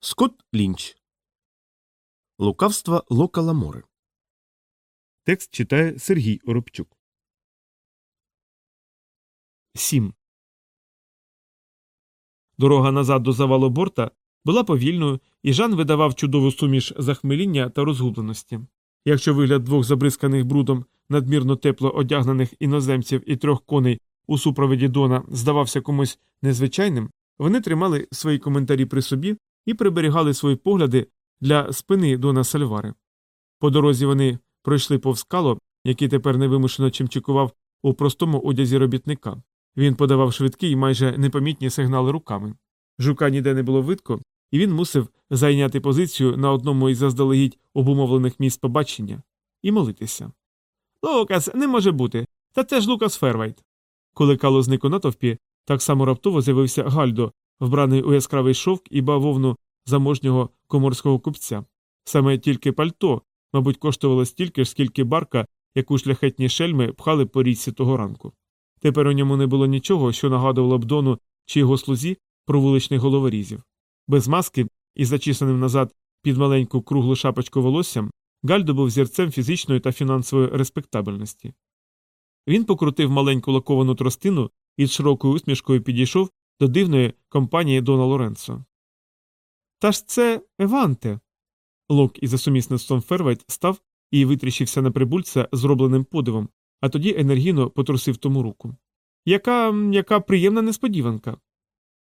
Скотт Лінч. Лукавство Лока Ламори. Текст читає Сергій Оробчук. 7. Дорога назад до завалу борта була повільною, і Жан видавав чудову суміш захмеління та розгубленості. Якщо вигляд двох забризканих брудом надмірно тепло одягнених іноземців і трьох коней у супроводі Дона здавався комусь незвичайним, вони тримали свої коментарі при собі і приберігали свої погляди для спини Дона Сальвари. По дорозі вони пройшли повз кало, який тепер невимушено чимчикував у простому одязі робітника. Він подавав швидкі і майже непомітні сигнали руками. Жука ніде не було видко, і він мусив зайняти позицію на одному із заздалегідь обумовлених місць побачення і молитися. Лукас, не може бути. Та це ж Лукас Фервайт. Коли кало зник у натовпі, так само раптово з'явився Гальдо, вбраний у яскравий шовк і бавовну заможнього коморського купця. Саме тільки пальто, мабуть, коштувало стільки ж, скільки барка, яку шляхетні шельми пхали по річці того ранку. Тепер у ньому не було нічого, що нагадувало б Дону чи його слузі про вуличних головорізів. Без маски і зачісаним назад під маленьку круглу шапочку волоссям, Гальдо був зірцем фізичної та фінансової респектабельності. Він покрутив маленьку лаковану тростину і з широкою усмішкою підійшов до дивної компанії Дона Лоренцо. Та ж це Еванте. Лок із сумісництвом Фервайт став і витріщився на прибульця зробленим подивом, а тоді енергійно потрусив тому руку. Яка яка приємна несподіванка.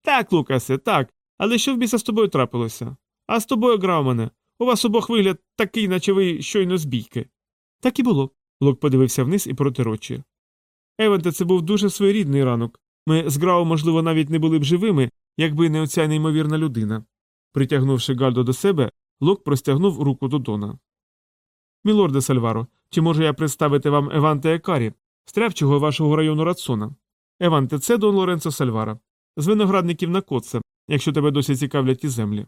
Так, Лукасе, так. Але що в біса з тобою трапилося? А з тобою грав мене. У вас обох вигляд такий, наче ви щойно з бійки. Так і було. Лок подивився вниз і протирочі. Еванте, це був дуже своєрідний ранок. Ми з Грау, можливо, навіть не були б живими, якби не оця неймовірна людина. Притягнувши Гальдо до себе, Лок простягнув руку до Дона. Мілорде Сальваро, чи можу я представити вам Еванте Екарі, стрявчого вашого району Рацона? Еванте, це Дон Лоренцо Сальвара, з виноградників на коце, якщо тебе досі цікавлять ті землі.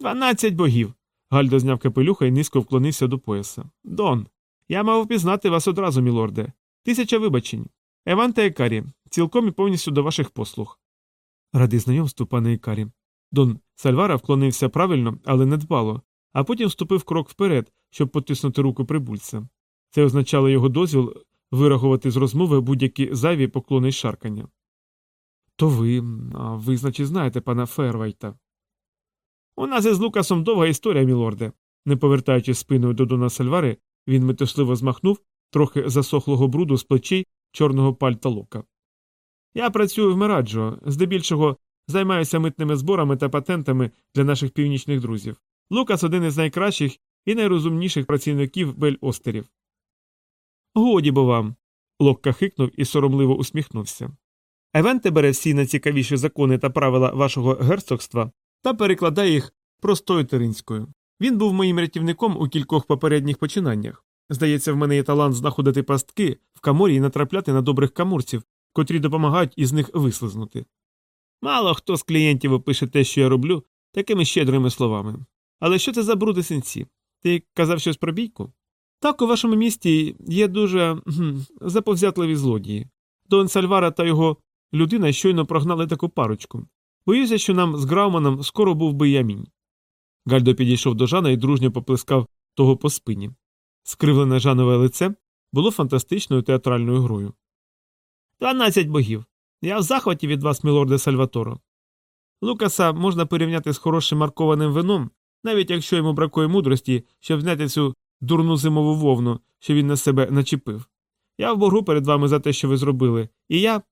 Дванадцять богів. Гальдо зняв капелюха і низько вклонився до пояса. Дон. Я мав впізнати вас одразу, мілорде. Тисяча вибачень. Еванте Екарі, цілком і повністю до ваших послуг. Радий знайомству, пане Екарі. Дон Сальвара вклонився правильно, але недбало, а потім ступив крок вперед, щоб потиснути руку прибульця. Це означало його дозвіл вирахувати з розмови будь-які зайві поклони й шаркання. То ви, а ви, значить, знаєте пана Фервайта. У нас із Лукасом довга історія, мілорде. Не повертаючись спиною до Дона Сальвари, він метушливо змахнув трохи засохлого бруду з плечей чорного пальта лока. Я працюю в Мераджо, здебільшого займаюся митними зборами та патентами для наших північних друзів. Лукас один із найкращих і найрозумніших працівників Бель Остерів. Годі бо вам. Локка хикнув і соромливо усміхнувся. Евенте бере всі найцікавіші закони та правила вашого герцогства та перекладає їх простою теринською. Він був моїм рятівником у кількох попередніх починаннях. Здається, в мене є талант знаходити пастки в каморі і натрапляти на добрих камурців, котрі допомагають із них вислизнути. Мало хто з клієнтів опише те, що я роблю, такими щедрими словами. Але що це за бруди синці? Ти казав щось про бійку? Так, у вашому місті є дуже гм, заповзятливі злодії. Дон Сальвара та його людина щойно прогнали таку парочку. Боюся, що нам з Грауманом скоро був би ямінь. Гальдо підійшов до Жана і дружньо поплескав того по спині. Скривлене Жанове лице було фантастичною театральною грою. Дванадцять богів. Я в захваті від вас, мілорде Сальваторо. Лукаса можна порівняти з хорошим маркованим вином, навіть якщо йому бракує мудрості, щоб зняти цю дурну зимову вовну, що він на себе начепив. Я в боргу перед вами за те, що ви зробили, і я.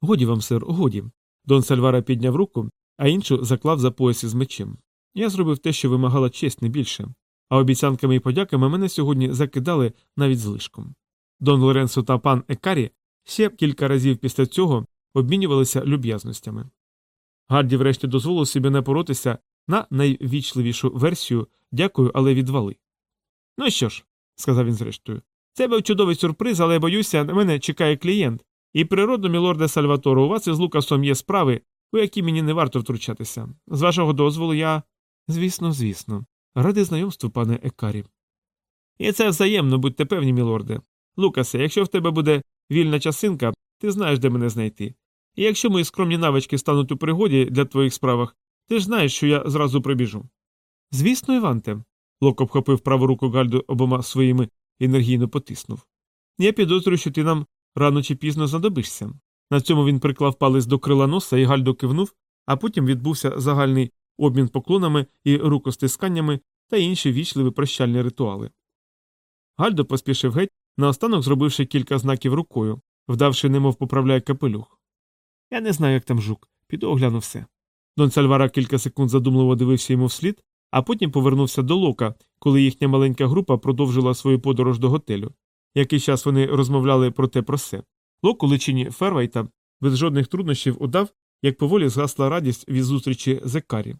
Годі вам, сир, годі. Дон Сальвара підняв руку, а іншу заклав за пояс із мечем. Я зробив те, що вимагала честь не більше, а обіцянками і подяками мене сьогодні закидали навіть злишком. Дон Лоренсо та пан Екарі ще кілька разів після цього обмінювалися люб'язностями. Гарді врешті дозволив собі напоротися на найвічливішу версію дякую, але відвали. Ну що ж, сказав він зрештою, це був чудовий сюрприз, але боюся, на мене чекає клієнт, і природно, мілорде Сальваторо, у вас із Лукасом є справи, у які мені не варто втручатися. З вашого дозволу я. Звісно, звісно. Ради знайомству, пане Екарі. І це взаємно, будьте певні, мілорде. Лукасе, якщо в тебе буде вільна часинка, ти знаєш, де мене знайти. І якщо мої скромні навички стануть у пригоді для твоїх справах, Ти ж знаєш, що я зразу прибіжу. Звісно, Іванте. Лок обхопив праву руку Гальду обома своїми енергійно потиснув. Я підозрюю, що ти нам рано чи пізно знадобишся. На цьому він приклав палець до крила носа і Гальдо кивнув, а потім відбувся загальний обмін поклонами і рукостисканнями та інші вічливі прощальні ритуали. Гальдо поспішив геть, наостанок зробивши кілька знаків рукою, вдавши, немов поправляє капелюх. Я не знаю, як там жук, піду огляну все. Дон Сальвара кілька секунд задумливо дивився йому вслід, а потім повернувся до лока, коли їхня маленька група продовжила свою подорож до готелю. Який час вони розмовляли про те про все. Лок у личині Фервайта без жодних труднощів удав, як поволі згасла радість від зустрічі з Екарі.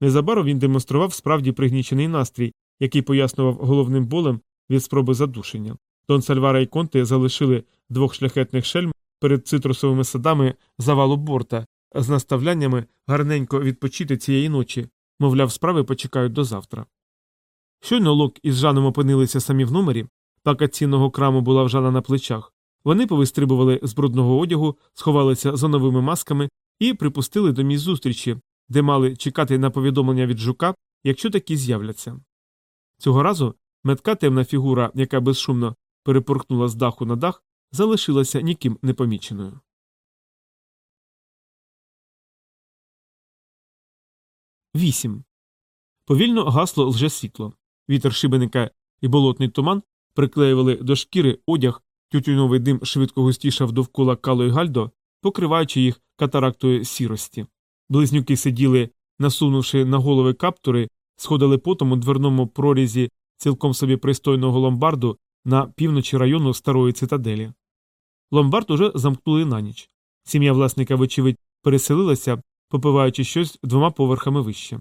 Незабаром він демонстрував справді пригнічений настрій, який пояснював головним болем від спроби задушення. Дон Сальвара і Конте залишили двох шляхетних шельм перед цитрусовими садами завалу борта з наставляннями гарненько відпочити цієї ночі, мовляв, справи почекають до завтра. Щойно Лок із Жаном опинилися самі в номері, пака цінного краму була в Жана на плечах. Вони повистрибували з брудного одягу, сховалися за новими масками і припустили до місць зустрічі, де мали чекати на повідомлення від жука, якщо такі з'являться. Цього разу метка темна фігура, яка безшумно перепорхнула з даху на дах, залишилася ніким непоміченою. Вісім. Повільно гасло лжесвітло. Вітер шибеника і болотний туман приклеювали до шкіри одяг, тютюновий дим швидко густішав довкола Кало і Гальдо, покриваючи їх катарактою сірості. Близнюки сиділи, насунувши на голови каптури, сходили потом у дверному прорізі цілком собі пристойного ломбарду на півночі району старої цитаделі. Ломбард уже замкнули на ніч. Сім'я власника, вочевидь, переселилася, попиваючи щось двома поверхами вище.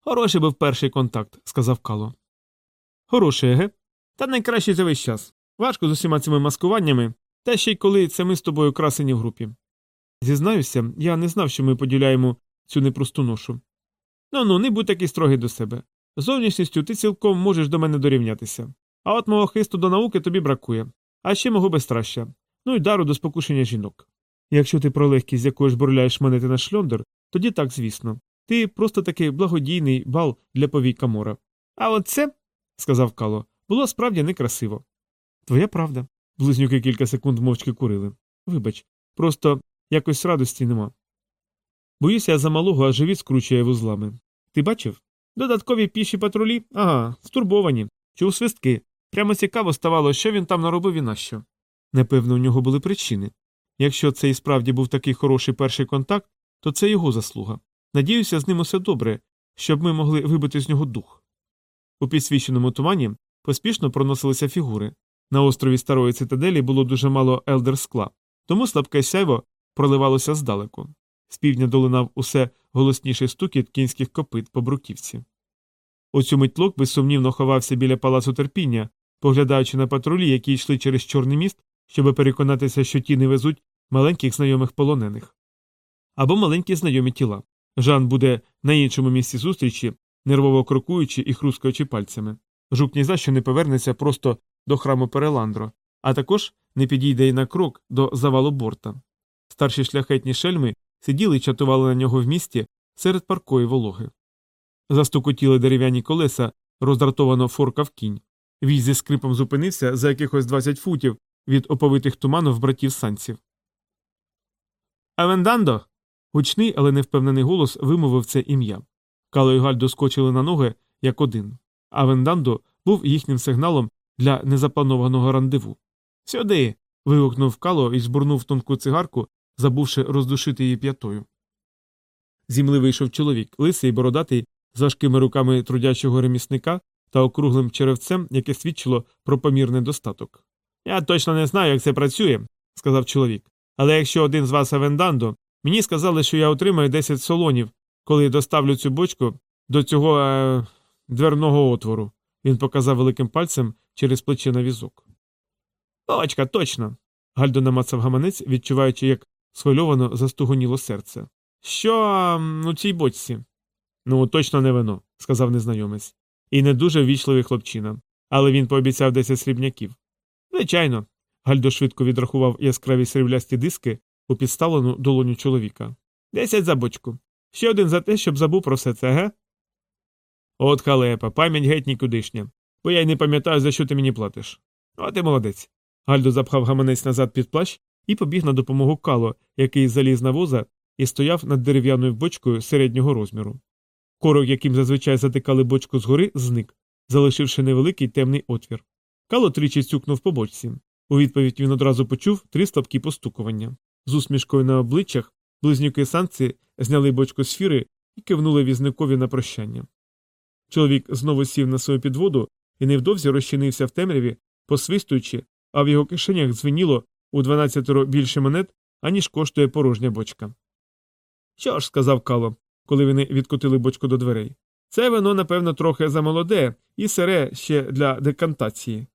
Хороший був перший контакт, сказав Кало. Хороший, еге? Та найкращий за весь час. Важко з усіма цими маскуваннями, та ще й коли це ми з тобою красені в групі. Зізнаюся, я не знав, що ми поділяємо цю непросту ношу. Ну ну, не будь такий строгий до себе. Зовнішністю ти цілком можеш до мене дорівнятися. А от мого хисту до науки тобі бракує, а ще мого безстраща, ну й дару до спокушення жінок. Якщо ти про легкість, з якою ж бурляєш монети на шльондер, тоді так, звісно. Ти просто такий благодійний бал для повій Камора. А от це, сказав Кало, було справді некрасиво. Твоя правда. Близнюки кілька секунд мовчки курили. Вибач, просто якось радості нема. Боюся, я за малого, а живіт скручує вузлами. Ти бачив? Додаткові піші патрулі? Ага, стурбовані. Чув свистки. Прямо цікаво ставало, що він там наробив і нащо. Непевно, у нього були причини. Якщо це і справді був такий хороший перший контакт, то це його заслуга. Надіюся, з ним усе добре, щоб ми могли вибити з нього дух. У підсвіченому тумані поспішно проносилися фігури. На острові старої цитаделі було дуже мало елдер скла, тому слабке сяйво проливалося здалеку. З півдня долинав усе голосніший стукіт кінських копит по бруківці. Оцю митлок безсумнівно ховався біля палацу терпіння, поглядаючи на патрулі, які йшли через Чорний міст, щоб переконатися, що ті не везуть маленьких знайомих полонених. Або маленькі знайомі тіла. Жан буде на іншому місці зустрічі, нервово крокуючи і хрускаючи пальцями. Жук ні за що не повернеться просто до храму Переландро, а також не підійде й на крок до завалу борта. Старші шляхетні шельми сиділи й чатували на нього в місті серед паркої вологи. Застукотіли дерев'яні колеса, роздратовано форкав кінь. Віз зі скрипом зупинився за якихось 20 футів від оповитих туманів братів санців. Авендандо. Гучний, але невпевнений голос вимовив це ім'я. Кало і Галь доскочили на ноги як один. Авендандо був їхнім сигналом для незапланованого рандеву. Сюди. вигукнув Кало і збурнув тонку цигарку, забувши роздушити її п'ятою. Зімли вийшов чоловік, лисий, бородатий, з важкими руками трудячого ремісника та округлим черевцем, яке свідчило про помірний достаток. Я точно не знаю, як це працює, сказав чоловік. Але якщо один з вас Авендандо, мені сказали, що я отримаю 10 солонів, коли доставлю цю бочку до цього е, дверного отвору. Він показав великим пальцем через плече на візок. Бочка, точно. Гальдо намацав гаманець, відчуваючи, як схвильовано застугоніло серце. Що у цій бочці? Ну, точно не вино, сказав незнайомець. І не дуже ввічливий хлопчина. Але він пообіцяв 10 срібняків. Звичайно. Гальдо швидко відрахував яскраві сріблясті диски у підставлену долоню чоловіка. Десять за бочку. Ще один за те, щоб забув про все це, ге? От халепа, пам'ять геть нікудишня. Бо я й не пам'ятаю, за що ти мені платиш. О, ти молодець. Гальдо запхав гаманець назад під плащ і побіг на допомогу Кало, який заліз на воза і стояв над дерев'яною бочкою середнього розміру. Корок, яким зазвичай затикали бочку згори, зник, залишивши невеликий темний отвір. Кало тричі цюкнув по бочці. У відповідь він одразу почув три слабкі постукування. З усмішкою на обличчях близнюки санкці зняли бочку з фіри і кивнули візникові на прощання. Чоловік знову сів на свою підводу і невдовзі розчинився в темряві, посвистуючи, а в його кишенях дзвеніло у дванадцятеро більше монет, аніж коштує порожня бочка. Що ж, сказав Кало, коли вони відкотили бочку до дверей. Це вино, напевно, трохи замолоде і сире ще для декантації.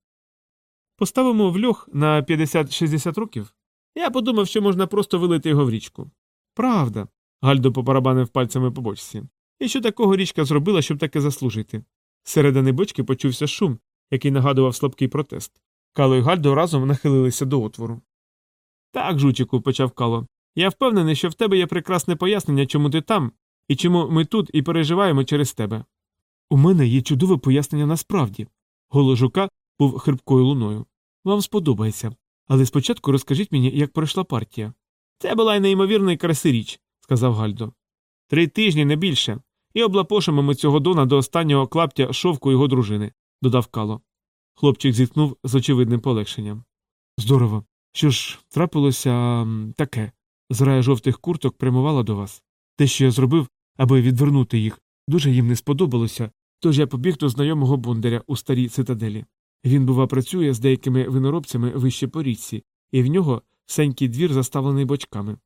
Поставимо в льох на 50-60 років. Я подумав, що можна просто вилити його в річку. Правда. Гальдо попарабанив пальцями по бочці. І що такого річка зробила, щоб таке заслужити? Зсередини бочки почувся шум, який нагадував слабкий протест. Кало і Гальдо разом нахилилися до отвору. Так, жучику, почав Кало. Я впевнений, що в тебе є прекрасне пояснення, чому ти там, і чому ми тут і переживаємо через тебе. У мене є чудове пояснення насправді. Голос жука був хрипкою луною. Вам сподобається. Але спочатку розкажіть мені, як пройшла партія. Це була й неймовірної краси річ, сказав Гальдо. Три тижні не більше, і облапошимо ми цього дона до останнього клаптя шовку його дружини, додав Кало. Хлопчик зіткнув з очевидним полегшенням. Здорово. Що ж, трапилося таке. Зрая жовтих курток прямувала до вас. Те, що я зробив, аби відвернути їх, дуже їм не сподобалося, тож я побіг до знайомого бондаря у старій цитаделі. Він, бува, працює з деякими виноробцями вище по річці, і в нього сенький двір заставлений бочками.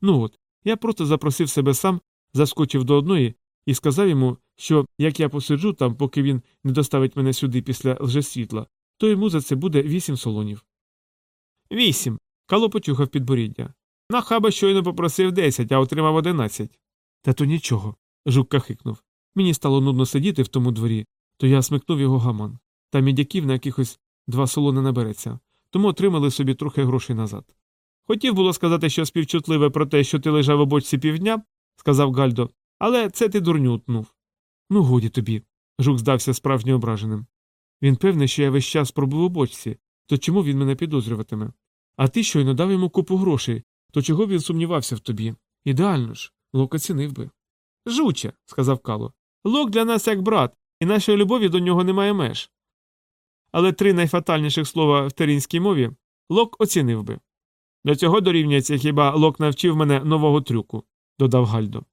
Ну от, я просто запросив себе сам, заскочив до одної і сказав йому, що як я посиджу там, поки він не доставить мене сюди після лжесвітла, то йому за це буде вісім солонів. Вісім. Кало почухав підборіддя. На хаба щойно попросив десять, а отримав одинадцять. Та то нічого. Жук кахикнув. Мені стало нудно сидіти в тому дворі, то я смикнув його гаман. Та мідяків на якихось два солони набереться, тому отримали собі трохи грошей назад. Хотів було сказати, що співчутливе про те, що ти лежав у бочці півдня, сказав Гальдо, але це ти дурню утнув. Ну, годі тобі. Жук здався справжньо ображеним. Він певний, що я весь час пробув у бочці, то чому він мене підозрюватиме? А ти щойно дав йому купу грошей, то чого він сумнівався в тобі? Ідеально ж, Лок оцінив би. Жуче, сказав Кало. Лок для нас як брат, і нашої любові до нього немає меж. Але три найфатальніших слова в терінській мові Лок оцінив би. До цього дорівнюється хіба Лок навчив мене нового трюку, додав Гальдо.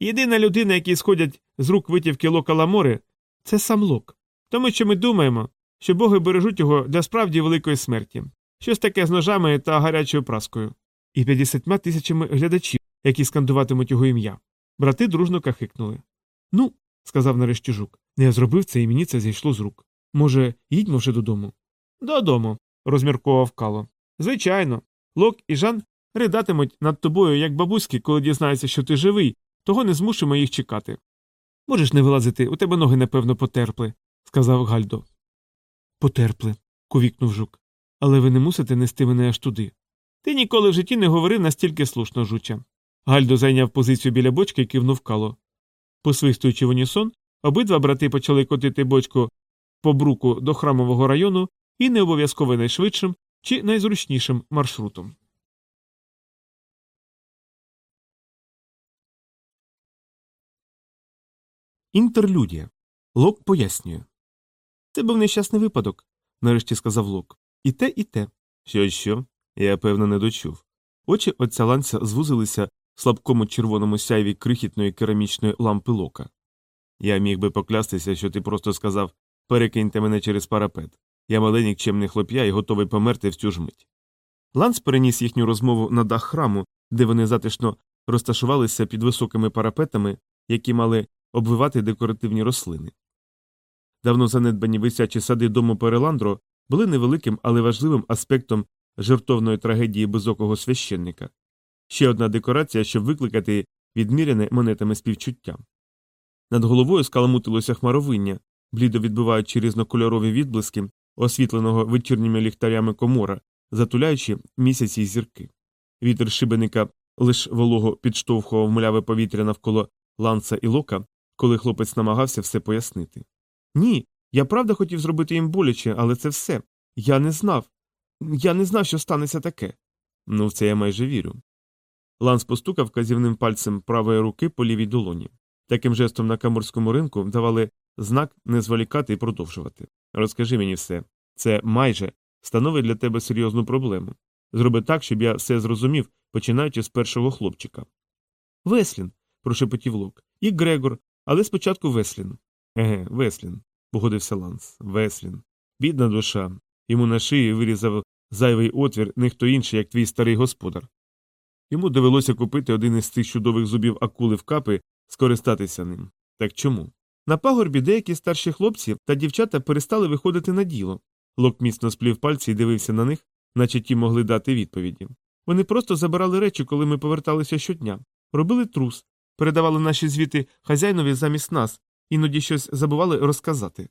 Єдина людина, якій сходять з рук витівки Лока Ламори, це сам Лок. Тому що ми думаємо, що боги бережуть його для справді великої смерті, щось таке з ножами та гарячою праскою, і п'ятдесятьма тисячами глядачів, які скандуватимуть його ім'я. Брати дружно кахикнули. Ну, сказав нарешті жук, я зробив це і мені це зійшло з рук. Може, їдьмо вже додому? Додому, розмірковував Кало. Звичайно, Лок і Жан ридатимуть над тобою, як бабуськи, коли дізнаються, що ти живий, того не змушуємо їх чекати. Можеш не вилазити, у тебе ноги, напевно, потерпли, сказав Гальдо. Потерпли, ковікнув жук. Але ви не мусите нести мене аж туди. Ти ніколи в житті не говорив настільки слушно, жуча. Гальдо зайняв позицію біля бочки і кивнув кало. Посвистуючи в унісон, обидва брати почали котити бочку по бруку до храмового району і не обов'язково найшвидшим чи найзручнішим маршрутом. Інтерлюдія. Лок пояснює. Це був нещасний випадок, нарешті сказав Лок. І те, і те. Що, що? Я певно не дочув. Очі отця ланця звузилися слабкому червоному сяйві крихітної керамічної лампи лока. Я міг би поклястися, що ти просто сказав перекиньте мене через парапет. Я маленький чемний хлоп'я і готовий померти в цю ж мить. Ланц переніс їхню розмову на дах храму, де вони затишно розташувалися під високими парапетами, які мали обвивати декоративні рослини. Давно занедбані висячі сади дому Переландро були невеликим, але важливим аспектом жертовної трагедії безокого священника. Ще одна декорація, щоб викликати відміряне монетами співчуття. Над головою скаламутилося хмаровиння, блідо відбиваючи різнокольорові відблиски, освітленого вечірніми ліхтарями комора, затуляючи місяці й зірки. Вітер шибеника лиш волого підштовхував мляве повітря навколо ланца і лока, коли хлопець намагався все пояснити. Ні, я правда хотів зробити їм боляче, але це все. Я не знав. Я не знав, що станеться таке. Ну, в це я майже вірю. Ланс постукав вказівним пальцем правої руки по лівій долоні. Таким жестом на каморському ринку давали знак не зволікати і продовжувати. Розкажи мені все. Це майже становить для тебе серйозну проблему. Зроби так, щоб я все зрозумів, починаючи з першого хлопчика. Веслін, прошепотів Лок. І Грегор, але спочатку Веслін. Еге, Веслін, погодився Ланс. Веслін. Бідна душа. Йому на шиї вирізав зайвий отвір не хто інший, як твій старий господар. Йому довелося купити один із цих чудових зубів акули в капи, скористатися ним. Так чому? На пагорбі деякі старші хлопці та дівчата перестали виходити на діло. Лок міцно сплів пальці і дивився на них, наче ті могли дати відповіді. Вони просто забирали речі, коли ми поверталися щодня, робили трус, передавали наші звіти хазяйнові замість нас, іноді щось забували розказати.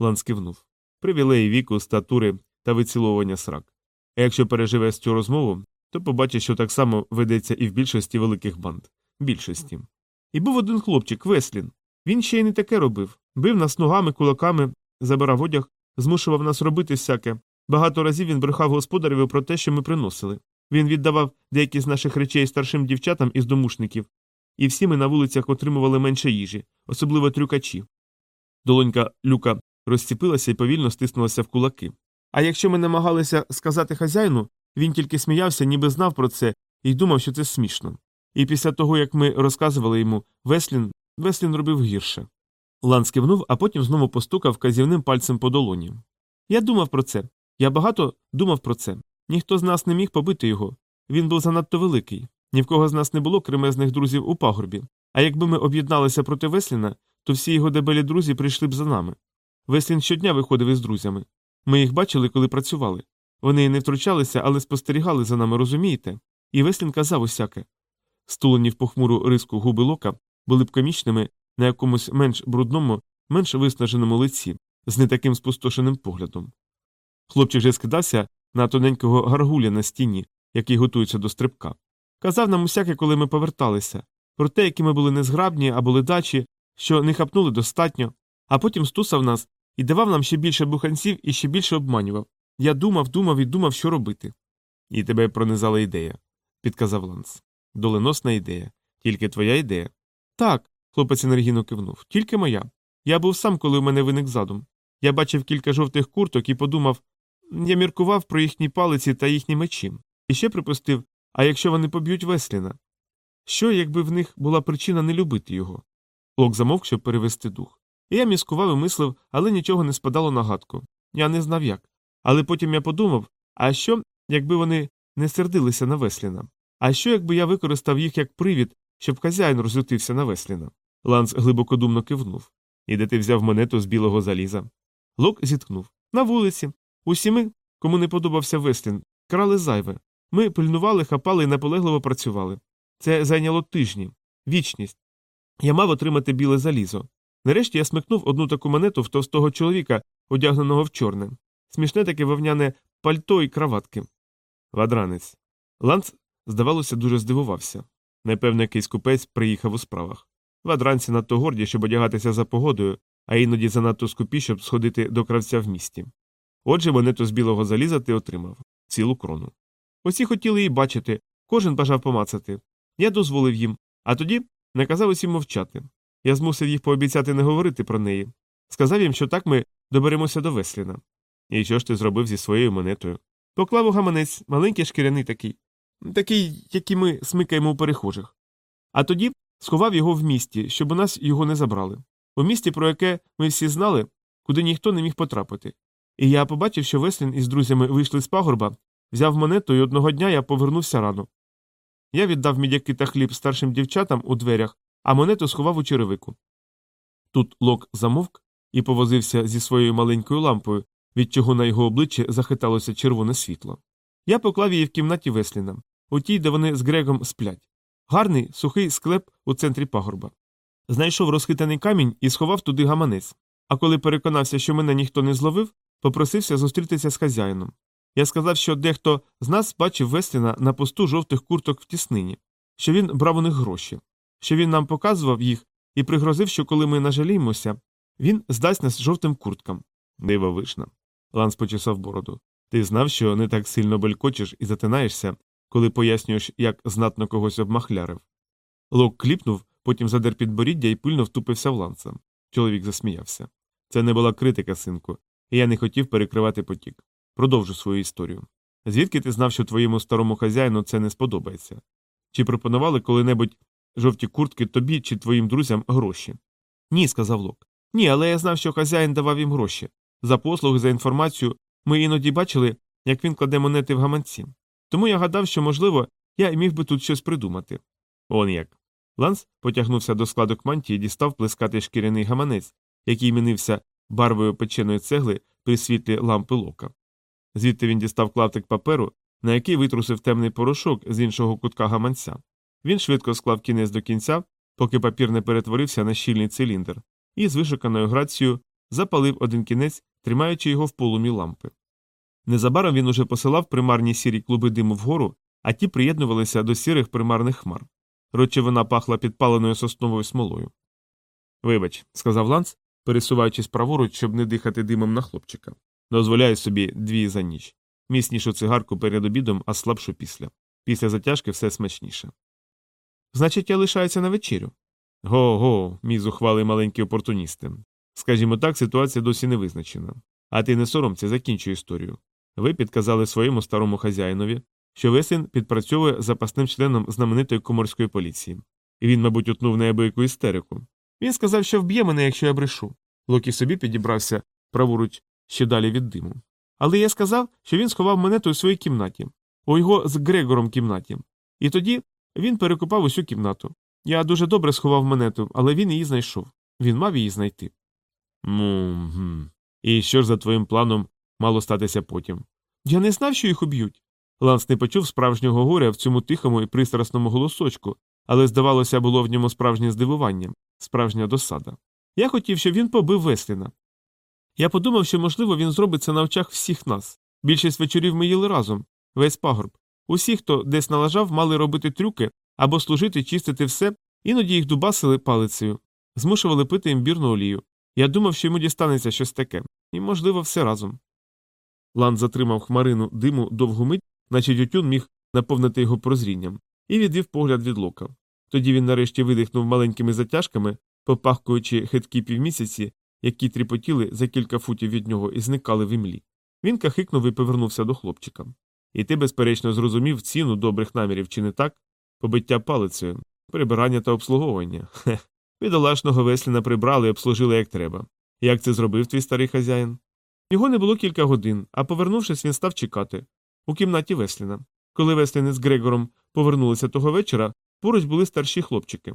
Ланс кивнув. Привілеї віку, статури та виціловування срак. А якщо переживеш цю розмову, то побачиш, що так само ведеться і в більшості великих банд. Більшості. І був один хлопчик, Веслін. Він ще й не таке робив бив нас ногами, кулаками, забирав одяг, змушував нас робити всяке. Багато разів він брехав господареві про те, що ми приносили. Він віддавав деякі з наших речей старшим дівчатам із домушників, і всі ми на вулицях отримували менше їжі, особливо трюкачі. Долонька люка розціпилася і повільно стиснулася в кулаки. А якщо ми намагалися сказати хазяїну, він тільки сміявся, ніби знав про це, і думав, що це смішно. І після того, як ми розказували йому, Веслін Веслін робив гірше. Ланс кивнув, а потім знову постукав вказівним пальцем по долоні. Я думав про це. Я багато думав про це. Ніхто з нас не міг побити його. Він був занадто великий. Ні в кого з нас не було кремезних друзів у пагорбі. А якби ми об'єдналися проти Весліна, то всі його дебелі друзі прийшли б за нами. Веслін щодня виходив із друзями. Ми їх бачили, коли працювали. Вони не втручалися, але спостерігали за нами, розумієте? І Веслін казав усяке. Стулені в похмуру риску губи лока були б комічними на якомусь менш брудному, менш виснаженому лиці, з не таким спустошеним поглядом. Хлопчик же скидався на тоненького гаргуля на стіні, який готується до стрибка. Казав нам усяке, коли ми поверталися, про те, які ми були незграбні або ледачі, що не хапнули достатньо, а потім стусав нас і давав нам ще більше буханців і ще більше обманював. Я думав, думав і думав, що робити. І тебе пронизала ідея, підказав Ланс. Доленосна ідея. Тільки твоя ідея. Так, хлопець енергійно кивнув, тільки моя. Я був сам, коли у мене виник задум. Я бачив кілька жовтих курток і подумав я міркував про їхні палиці та їхні мечі, і ще припустив, а якщо вони поб'ють Весліна? Що, якби в них була причина не любити його? Лок замовк, щоб перевести дух. І я міскував і мислив, але нічого не спадало на гадку. Я не знав як. Але потім я подумав а що, якби вони не сердилися на Весліна? А що, якби я використав їх як привід, щоб хазяїн розлютився на Весліна? Ланс глибокодумно кивнув. І де ти взяв монету з білого заліза? Лок зіткнув. На вулиці. Усі ми, кому не подобався Веслін, крали зайве. Ми пильнували, хапали і наполегливо працювали. Це зайняло тижні, вічність. Я мав отримати біле залізо. Нарешті я смикнув одну таку монету в товстого чоловіка, одягненого в чорне. Смішне таке вовняне пальто і краватки. Вадранець. Ланц, здавалося, дуже здивувався. Напевно, якийсь купець приїхав у справах. Вадранці надто горді, щоб одягатися за погодою, а іноді занадто скупі, щоб сходити до кравця в місті. Отже, монету з білого заліза ти отримав цілу крону. Усі хотіли її бачити, кожен бажав помацати. Я дозволив їм, а тоді наказав усім мовчати. Я змусив їх пообіцяти не говорити про неї. Сказав їм, що так ми доберемося до Весліна. І що ж ти зробив зі своєю монетою? Поклав у гаманець, маленький шкіряний такий, такий, який ми смикаємо у перехожих. А тоді сховав його в місті, щоб у нас його не забрали. У місті, про яке ми всі знали, куди ніхто не міг потрапити. І я побачив, що Веслін із друзями вийшли з пагорба, взяв монету, і одного дня я повернувся рано. Я віддав мідяки та хліб старшим дівчатам у дверях, а монету сховав у черевику. Тут лок замовк і повозився зі своєю маленькою лампою, від чого на його обличчі захиталося червоне світло. Я поклав її в кімнаті Весліна, у тій, де вони з Грегом сплять. Гарний сухий склеп у центрі пагорба. Знайшов розхитаний камінь і сховав туди гаманець. А коли переконався, що мене ніхто не зловив, попросився зустрітися з хазяїном. Я сказав, що дехто з нас бачив Весліна на посту жовтих курток в тіснині. що він брав у них гроші, що він нам показував їх і пригрозив, що коли ми нажаліємося, він здасть нас жовтим курткам. Дивовишна. Ланс почесав бороду. Ти знав, що не так сильно белькочеш і затинаєшся, коли пояснюєш, як знатно когось обмахлярив. Лок кліпнув, потім задер підборіддя і пильно втупився в ланца. Чоловік засміявся. Це не була критика, синку, і я не хотів перекривати потік. Продовжу свою історію. Звідки ти знав, що твоєму старому хазяїну це не сподобається? Чи пропонували коли-небудь жовті куртки тобі чи твоїм друзям гроші? Ні, сказав Лок. Ні, але я знав, що хазяїн давав їм гроші. За послуги, за інформацію ми іноді бачили, як він кладе монети в гаманці. Тому я гадав, що, можливо, я міг би тут щось придумати. Он як. Ланс потягнувся до складок мантії і дістав плескатий шкіряний гаманець, який мінився барвою печеної цегли при світлі лампи лока. Звідти він дістав клаптик паперу, на який витрусив темний порошок з іншого кутка гаманця. Він швидко склав кінець до кінця, поки папір не перетворився на щільний циліндр, і з вишуканою грацією запалив один кінець, тримаючи його в полумі лампи. Незабаром він уже посилав примарні сірі клуби диму вгору, а ті приєднувалися до сірих примарних хмар. Речовина пахла підпаленою сосновою смолою. Вибач, сказав Ланс, пересуваючись праворуч, щоб не дихати димом на хлопчика. Дозволяю собі дві за ніч. Міцнішу цигарку перед обідом, а слабшу після. Після затяжки все смачніше. Значить, я лишаюся на вечерю. Го го, мій зухвалий маленький опортуністи. Скажімо так, ситуація досі не визначена. А ти не соромся, закінчуй історію. Ви підказали своєму старому хазяїнові, що Весін підпрацьовує запасним членом знаменитої коморської поліції. І він, мабуть, утнув неабияку істерику. Він сказав, що вб'є мене, якщо я брешу. Локі собі підібрався праворуч ще далі від диму. Але я сказав, що він сховав монету у своїй кімнаті, у його з Грегором кімнаті. І тоді він перекопав усю кімнату. Я дуже добре сховав монету, але він її знайшов. Він мав її знайти. Мм. І що ж за твоїм планом мало статися потім? Я не знав, що їх уб'ють. Ланс не почув справжнього горя в цьому тихому і пристрасному голосочку, але, здавалося, було в ньому справжнє здивування, справжня досада. Я хотів, щоб він побив Весліна. Я подумав, що, можливо, він зробить це на очах всіх нас. Більшість вечорів ми їли разом, весь пагорб. Усі, хто десь налажав, мали робити трюки або служити, чистити все, іноді їх дубасили палицею, змушували пити імбірну олію. Я думав, що йому дістанеться щось таке, і, можливо, все разом. Лан затримав хмарину диму довгу мить, наче тютюн міг наповнити його прозрінням, і відвів погляд від лока. Тоді він нарешті видихнув маленькими затяжками, попахкуючи хиткі півмісяці, які тріпотіли за кілька футів від нього і зникали в імлі. Він кахикнув і повернувся до хлопчика. І ти, безперечно, зрозумів ціну добрих намірів, чи не так? Побиття палицею, прибирання та обслуговування. Хех. Бідолашного весліна прибрали і обслужили як треба. Як це зробив твій старий хазяїн? Його не було кілька годин, а повернувшись, він став чекати у кімнаті Весліна. Коли Веслін з Грегором повернулися того вечора, поруч були старші хлопчики.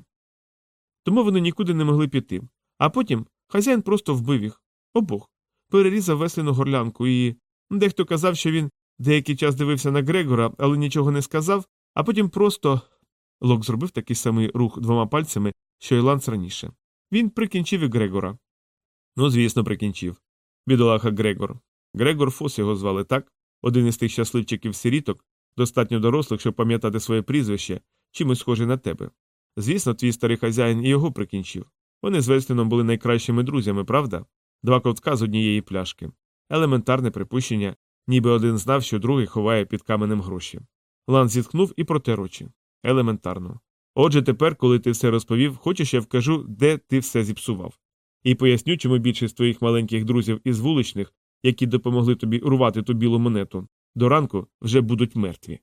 Тому вони нікуди не могли піти. А потім хазяїн просто вбив їх обох, перерізав Весліну горлянку, і дехто казав, що він деякий час дивився на Грегора, але нічого не сказав, а потім просто. Лок зробив такий самий рух двома пальцями, що й Ланс раніше. Він прикінчив і Грегора. Ну, звісно, прикінчив. Бідолаха Грегор. Грегор Фос його звали так, один із тих щасливчиків сиріток, достатньо дорослих, щоб пам'ятати своє прізвище, чимось схожий на тебе. Звісно, твій старий хазяїн і його прикінчив. Вони з Весліном були найкращими друзями, правда? Два ковтка з однієї пляшки. Елементарне припущення, ніби один знав, що другий ховає під каменем гроші. Лан зітхнув і протер очі. Елементарно. Отже, тепер, коли ти все розповів, хочеш я вкажу, де ти все зіпсував. І поясню, чому більшість твоїх маленьких друзів із вуличних, які допомогли тобі урвати ту білу монету, до ранку вже будуть мертві.